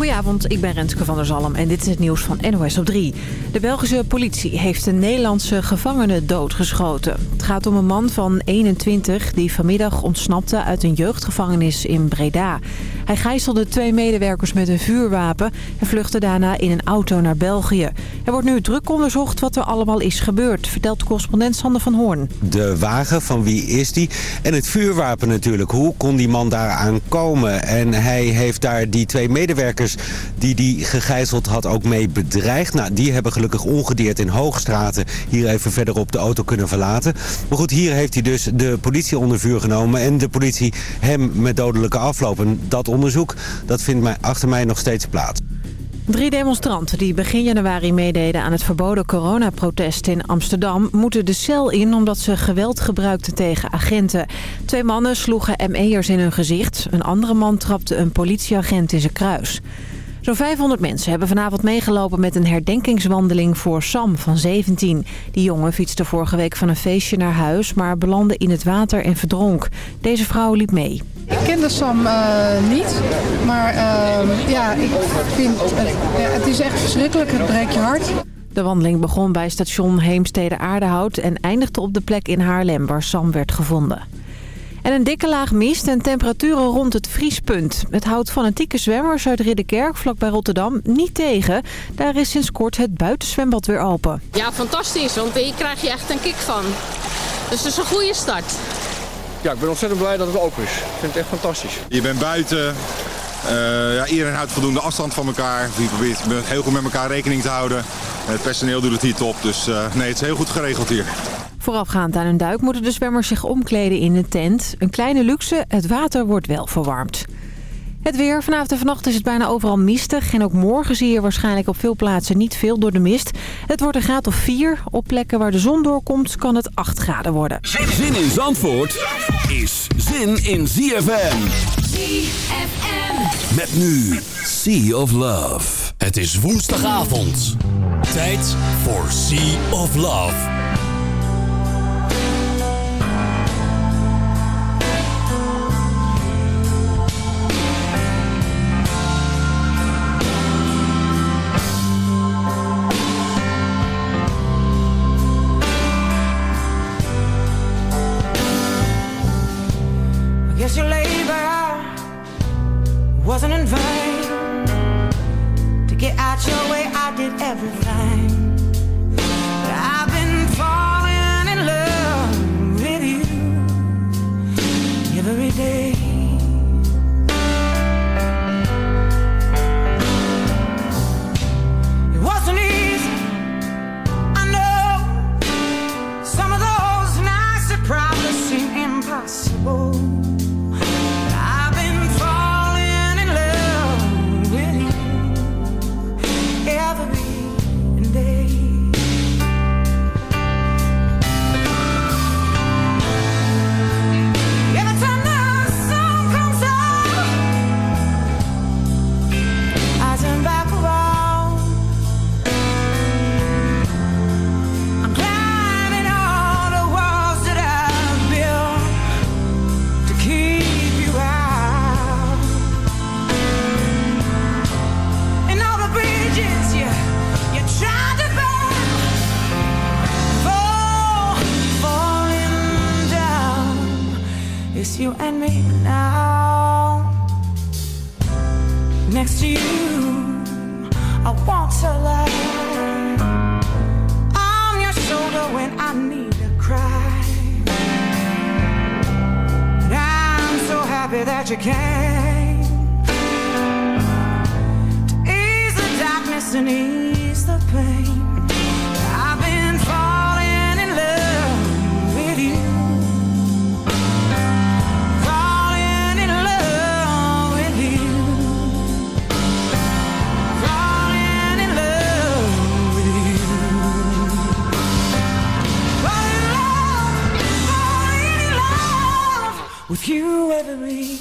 Goedenavond, ik ben Renske van der Zalm en dit is het nieuws van NOS op 3. De Belgische politie heeft een Nederlandse gevangene doodgeschoten. Het gaat om een man van 21 die vanmiddag ontsnapte uit een jeugdgevangenis in Breda. Hij gijzelde twee medewerkers met een vuurwapen en vluchtte daarna in een auto naar België. Er wordt nu druk onderzocht wat er allemaal is gebeurd, vertelt correspondent Sander van Hoorn. De wagen, van wie is die? En het vuurwapen natuurlijk. Hoe kon die man daaraan komen? En hij heeft daar die twee medewerkers die die gegijzeld had ook mee bedreigd. Nou, die hebben gelukkig ongedeerd in Hoogstraten hier even verderop de auto kunnen verlaten. Maar goed, hier heeft hij dus de politie onder vuur genomen en de politie hem met dodelijke afloop. En dat onderzoek, dat vindt mij, achter mij nog steeds plaats. Drie demonstranten die begin januari meededen aan het verboden coronaprotest in Amsterdam... moeten de cel in omdat ze geweld gebruikten tegen agenten. Twee mannen sloegen ME'ers in hun gezicht. Een andere man trapte een politieagent in zijn kruis. Zo'n 500 mensen hebben vanavond meegelopen met een herdenkingswandeling voor Sam van 17. Die jongen fietste vorige week van een feestje naar huis, maar belandde in het water en verdronk. Deze vrouw liep mee. Ik kende Sam uh, niet, maar uh, ja, ik vind het, het is echt verschrikkelijk. Het breekt je hart. De wandeling begon bij station Heemstede Aardehout en eindigde op de plek in Haarlem waar Sam werd gevonden. En een dikke laag mist en temperaturen rond het vriespunt. Het houdt fanatieke zwemmers uit Ridderkerk, vlakbij Rotterdam, niet tegen. Daar is sinds kort het buitenzwembad weer open. Ja, fantastisch, want hier krijg je echt een kick van. Dus het is een goede start. Ja, ik ben ontzettend blij dat het open is. Ik vind het echt fantastisch. Je bent buiten. Uh, ja, iedereen houdt voldoende afstand van elkaar. Je probeert heel goed met elkaar rekening te houden. Het personeel doet het hier top. Dus uh, nee, het is heel goed geregeld hier. Voorafgaand aan een duik moeten de zwemmers zich omkleden in een tent. Een kleine luxe, het water wordt wel verwarmd. Het weer. Vanavond en vannacht is het bijna overal mistig. En ook morgen zie je waarschijnlijk op veel plaatsen niet veel door de mist. Het wordt een graad of 4. Op plekken waar de zon doorkomt kan het 8 graden worden. Zin in Zandvoort is zin in ZFM. ZFM. Met nu Sea of Love. Het is woensdagavond. Tijd voor Sea of Love. Everything. You and me now. Next to you, I want to lie on your shoulder when I need to cry. And I'm so happy that you came to ease the darkness and ease with you every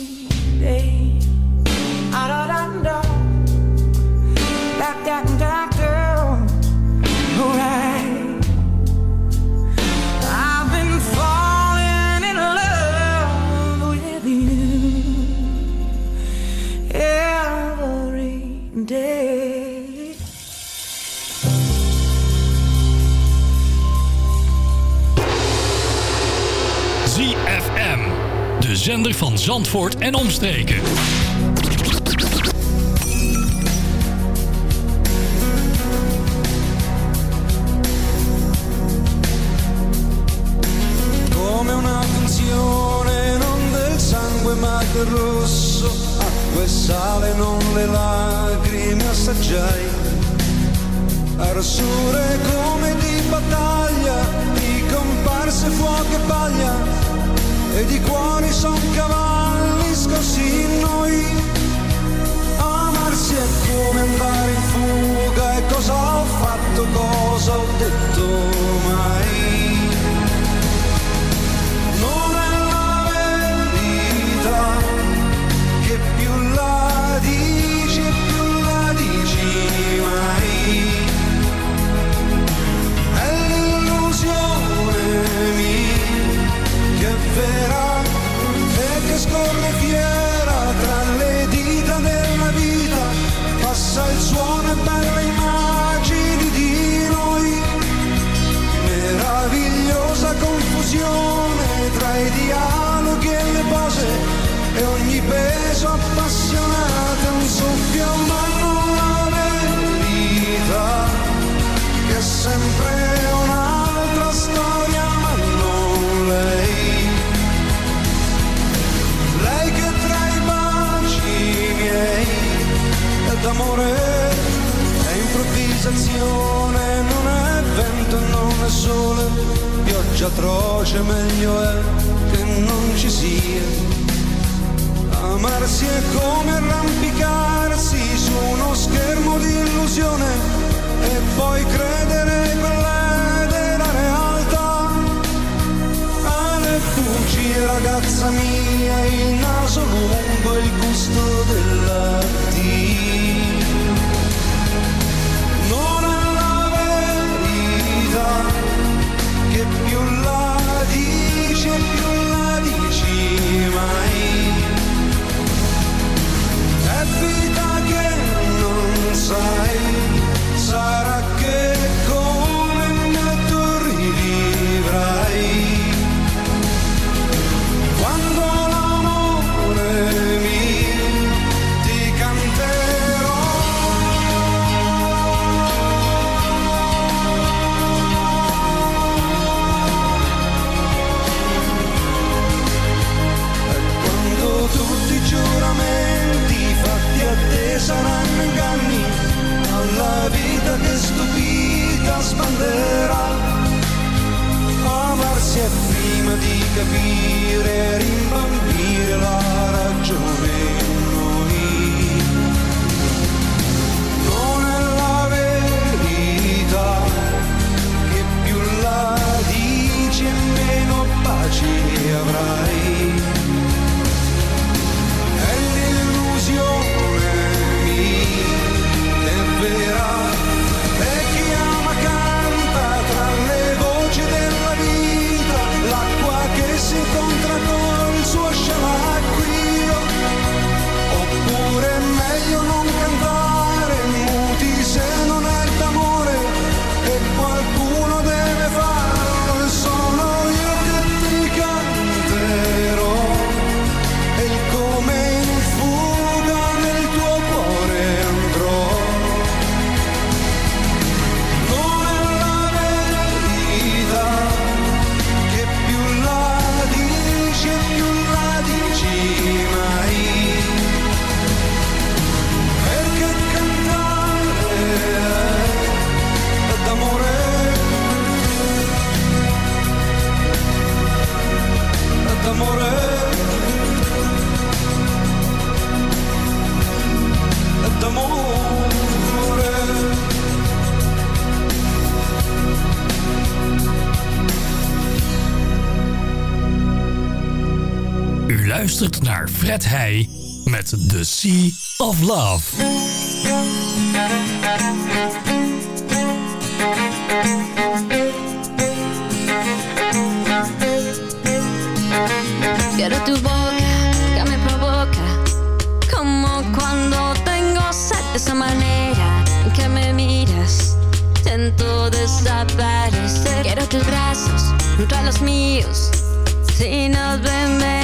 zender van Zandvoort en omstreken. come una finzione non del sangue ma del rosso acqua e sale non le lacrime assaggiai arsure come di battaglia di comparse fuoco e paglia e di cuori son cavalli scossi in noi. Amarsi è come andare in fuga confusione tra i dialoghi e le pose e ogni peso appassionato è un soffio ma non la verità che è sempre un'altra storia ma non lei. Lei che tra i baci miei è d'amore è improvvisazione non è vento non è sole pioggia atroce meglio è che non ci sia. Amarsi è come arrampicarsi su uno schermo di illusione e poi credere quella della realtà. Alle bugie ragazza mia il naso lungo il gusto della Dio non è la verità più la dici e più la dici mai luistert naar Fred Heij met The Sea of Love. Quiero tu boca que me provoca, como cuando tengo sed esa manera que me miras. Siento desaparecer. Quiero tus brazos junto a los míos. Si nos ven,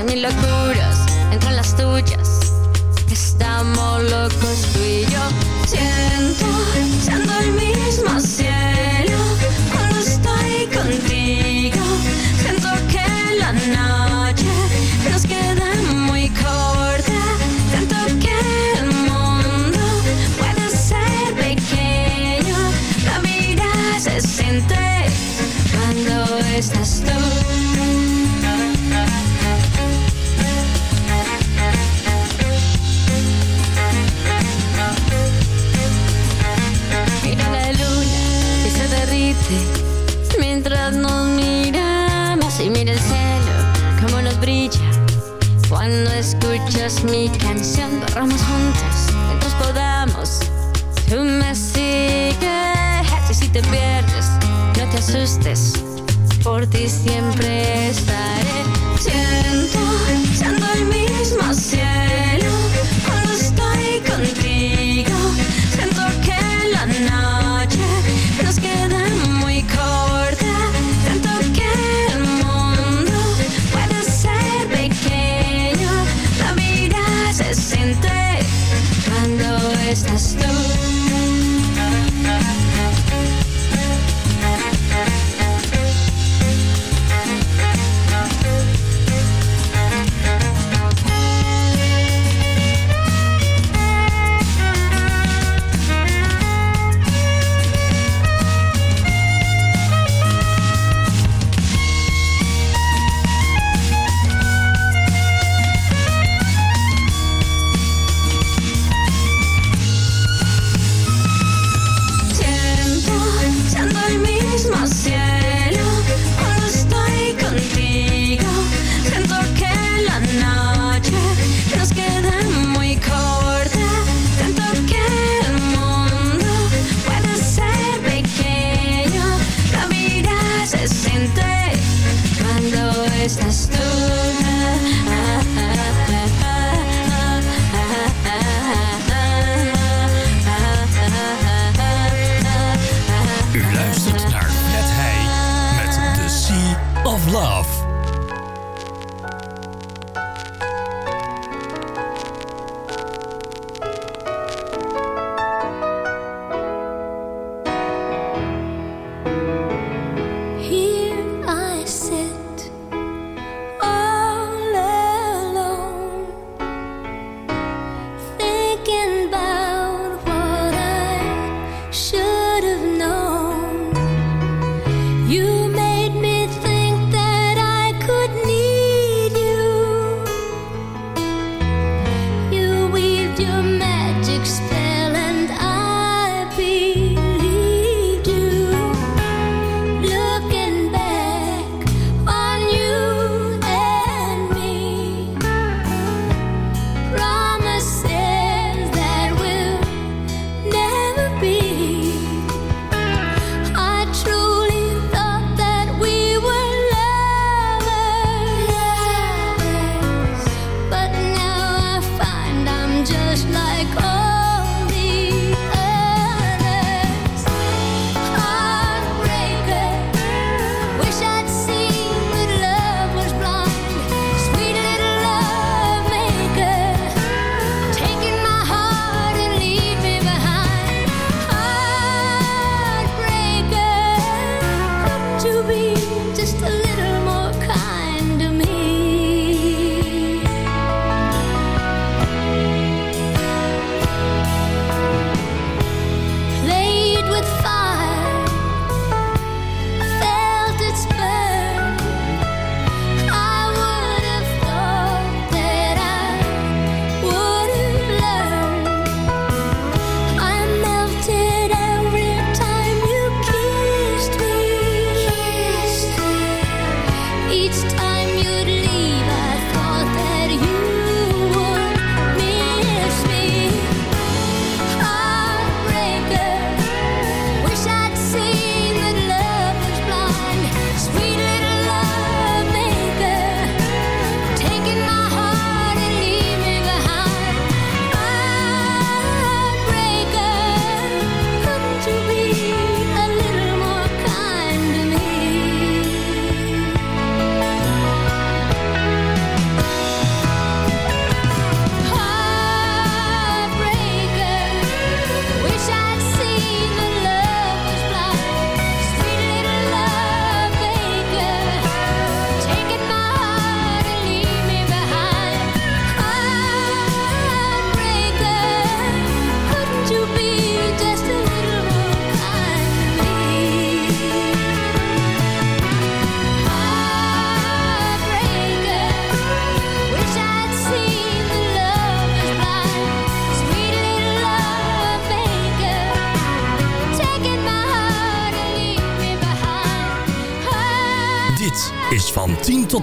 a mis locuras entre las tuyas. Estamos locos tú y yo. Siento, siendo el mismo mi canción, corramos juntos mientras podamos. Tú me sigues y si te pierdes, no te asustes. Por ti siempre estaré. Siento, siendo el mismo cielo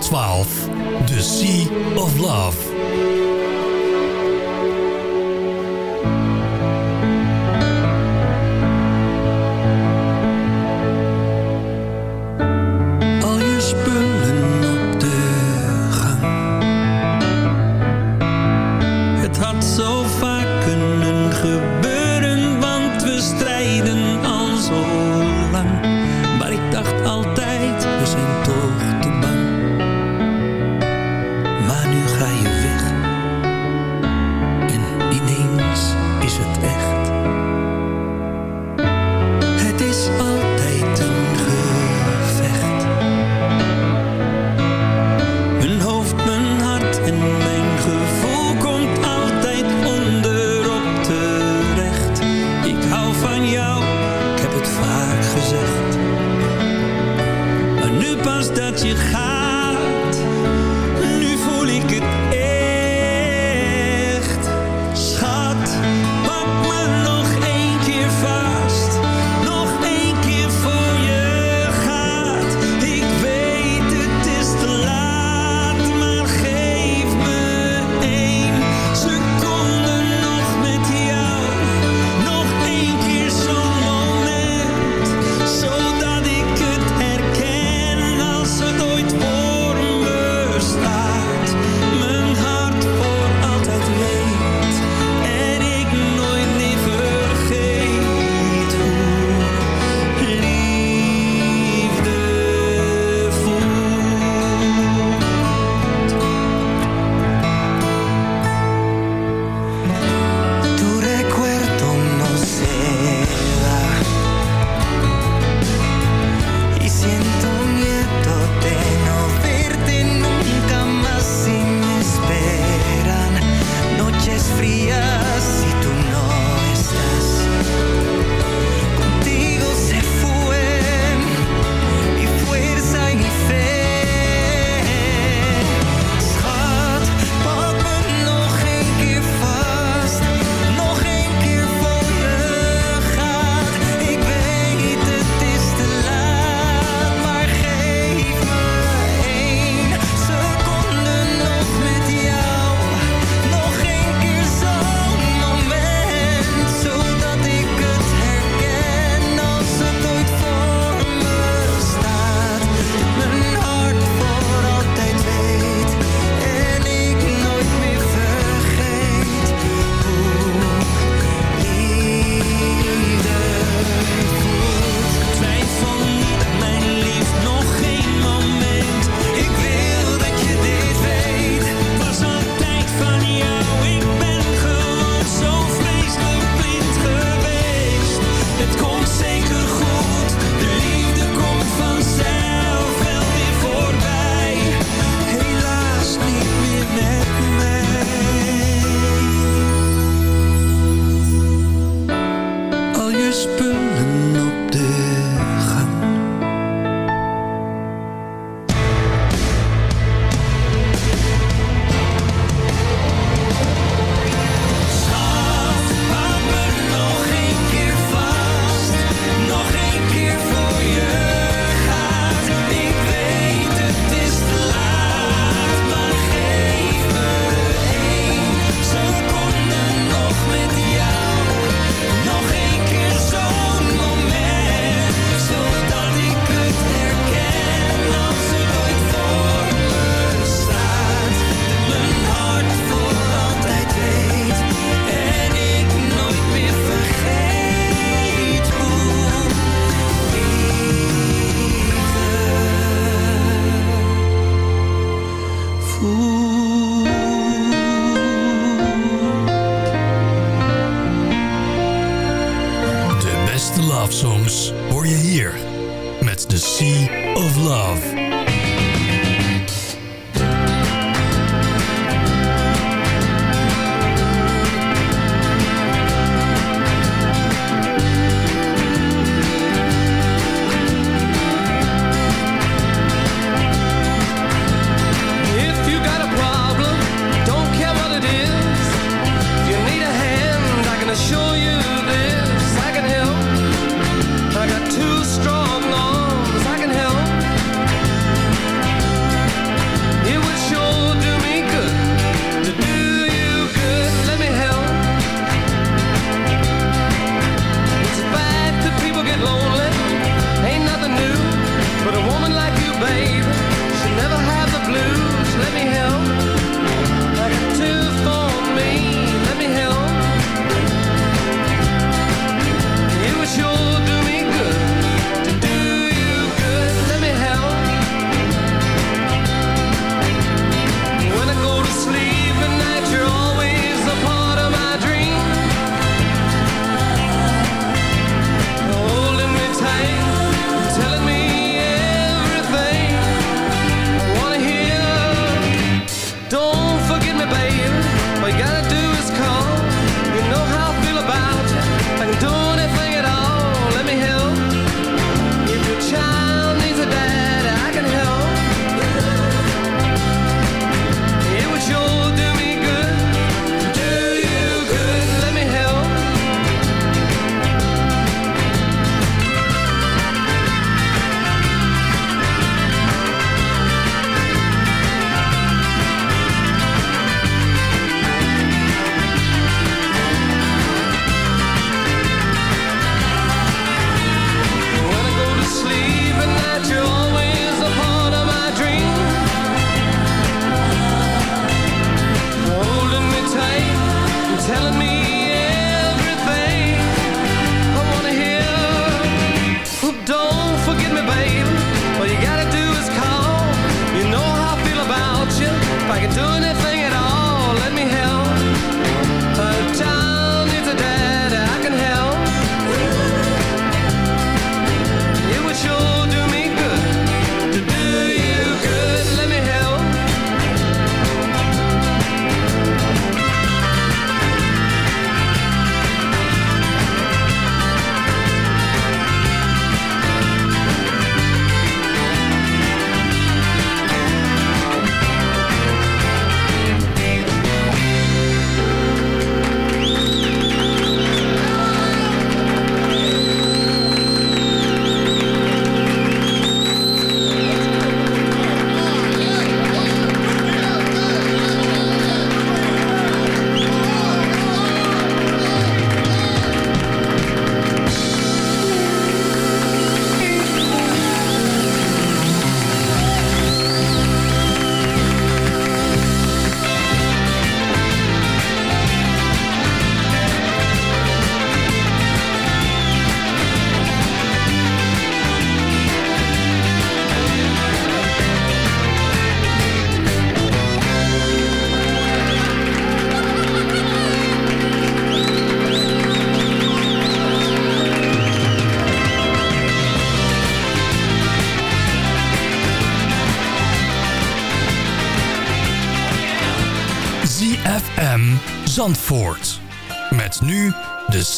12 pas dat je gaat,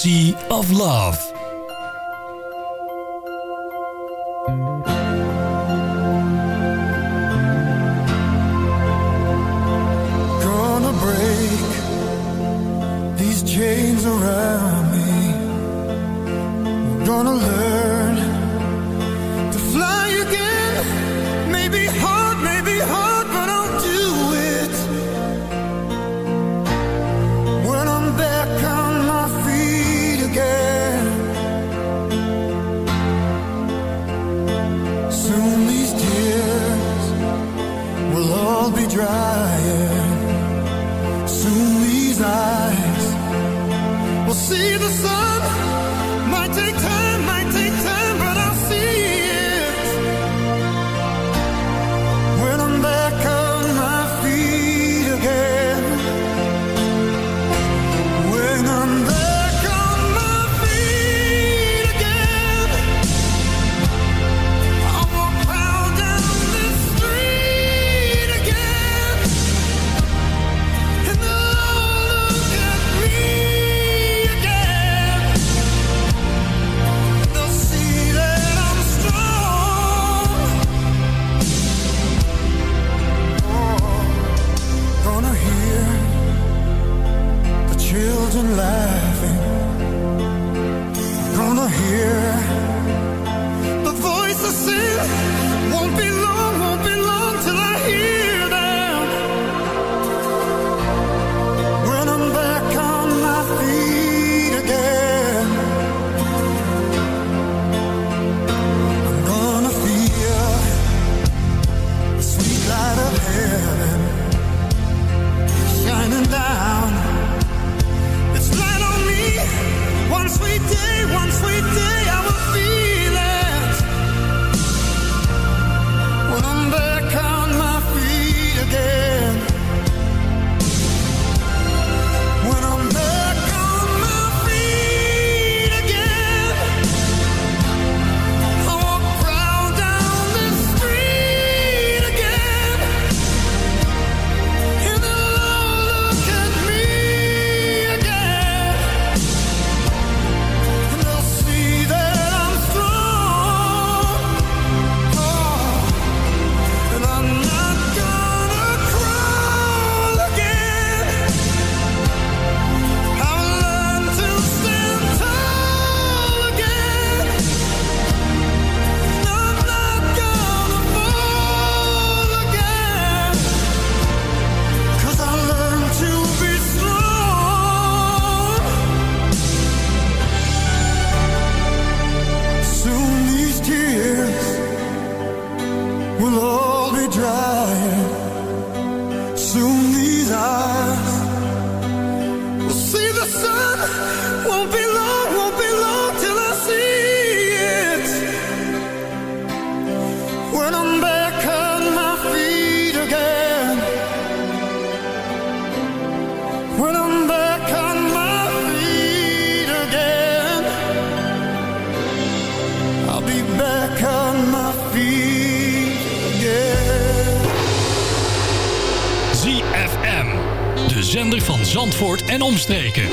Sea of Love. omstreken.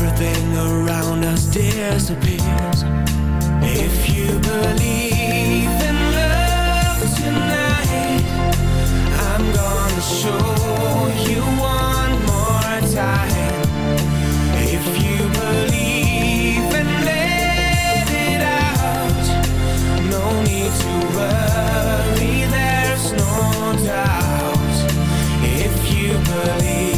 Everything around us disappears. If you believe in love tonight I'm gonna show you one more time. If you believe and let it out No need to worry, there's no doubt. If you believe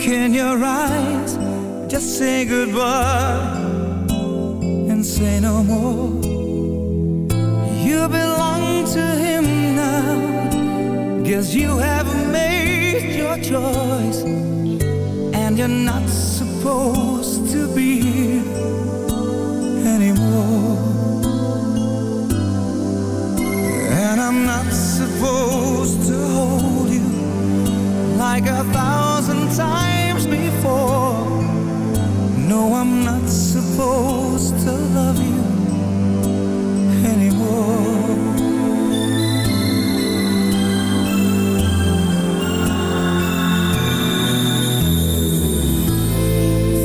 look in your eyes, just say goodbye and say no more. You belong to him now, guess you have made your choice, and you're not supposed to be here anymore. And I'm not supposed to hold like a thousand times before. No, I'm not supposed to love you anymore.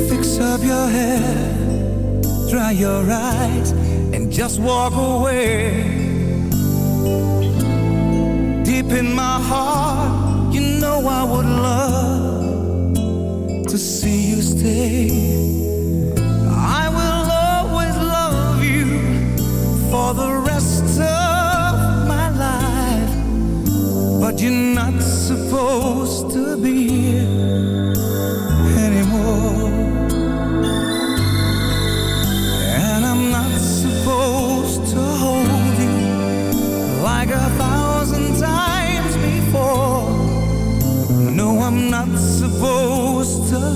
Fix up your hair, dry your eyes, and just walk away. Deep in my heart, I would love to see you stay. I will always love you for the rest of my life, but you're not supposed to be here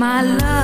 my love.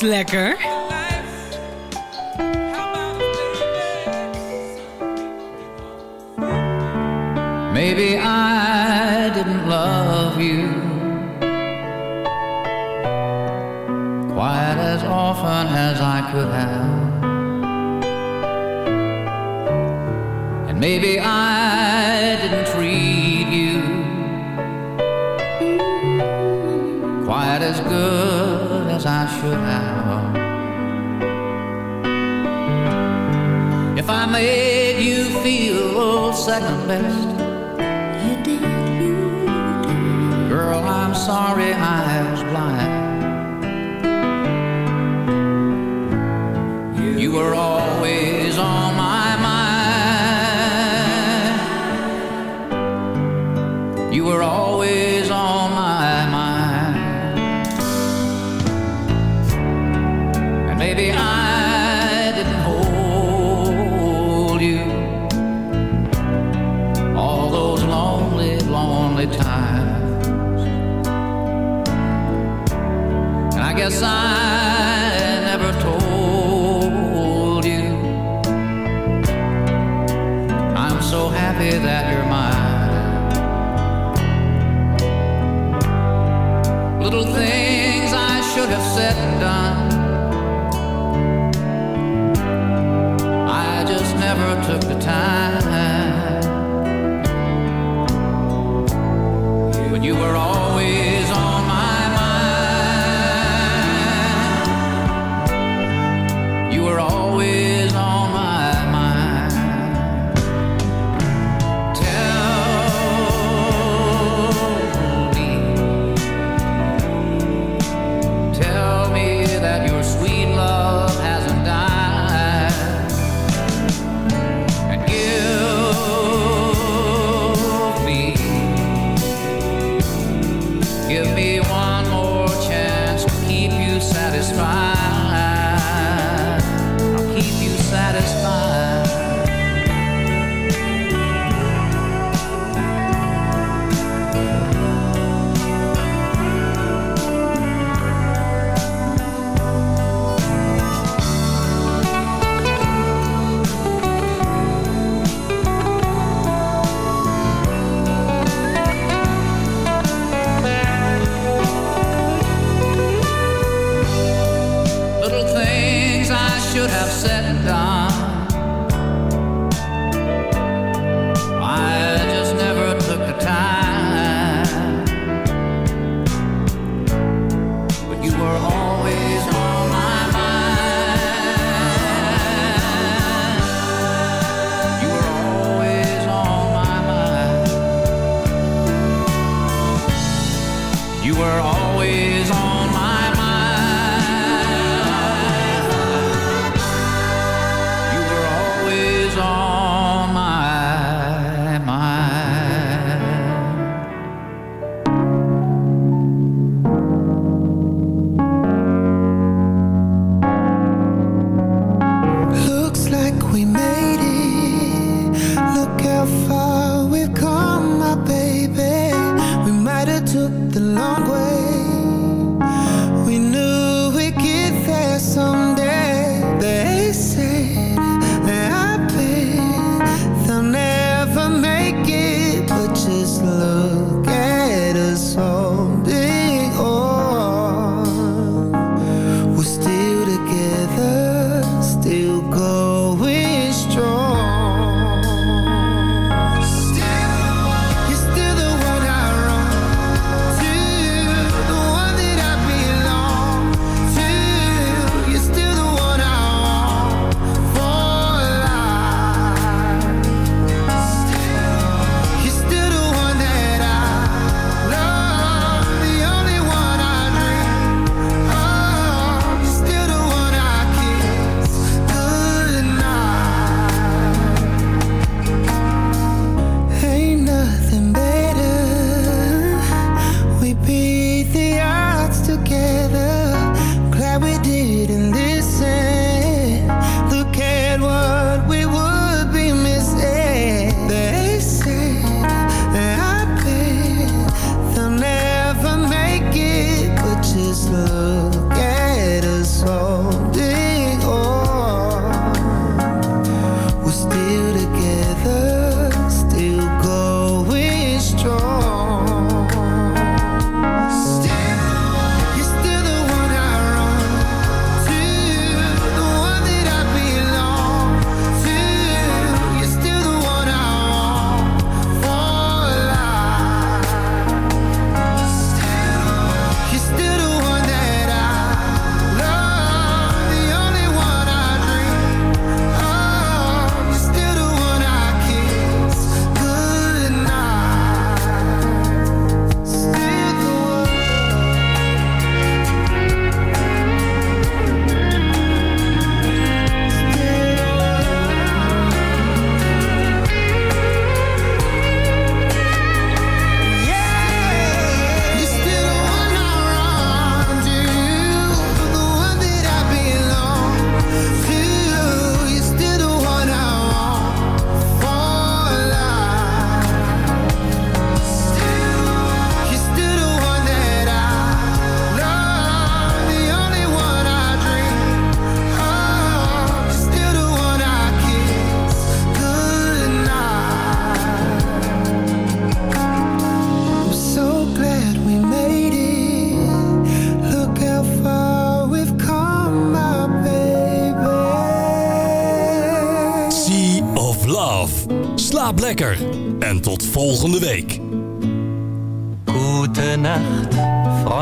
Lekker. cause I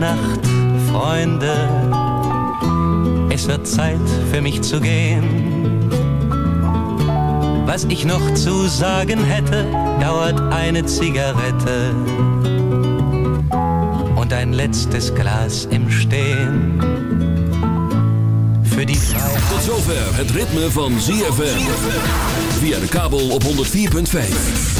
Nacht, Freunde. Es wird Zeit für mich zu gehen. Was ich noch zu sagen hätte, dauert eine Zigarette und ein letztes Glas im Stehen. Für die Freiheit. Tot zover het ritme van ZFM. Via de kabel op 104.5.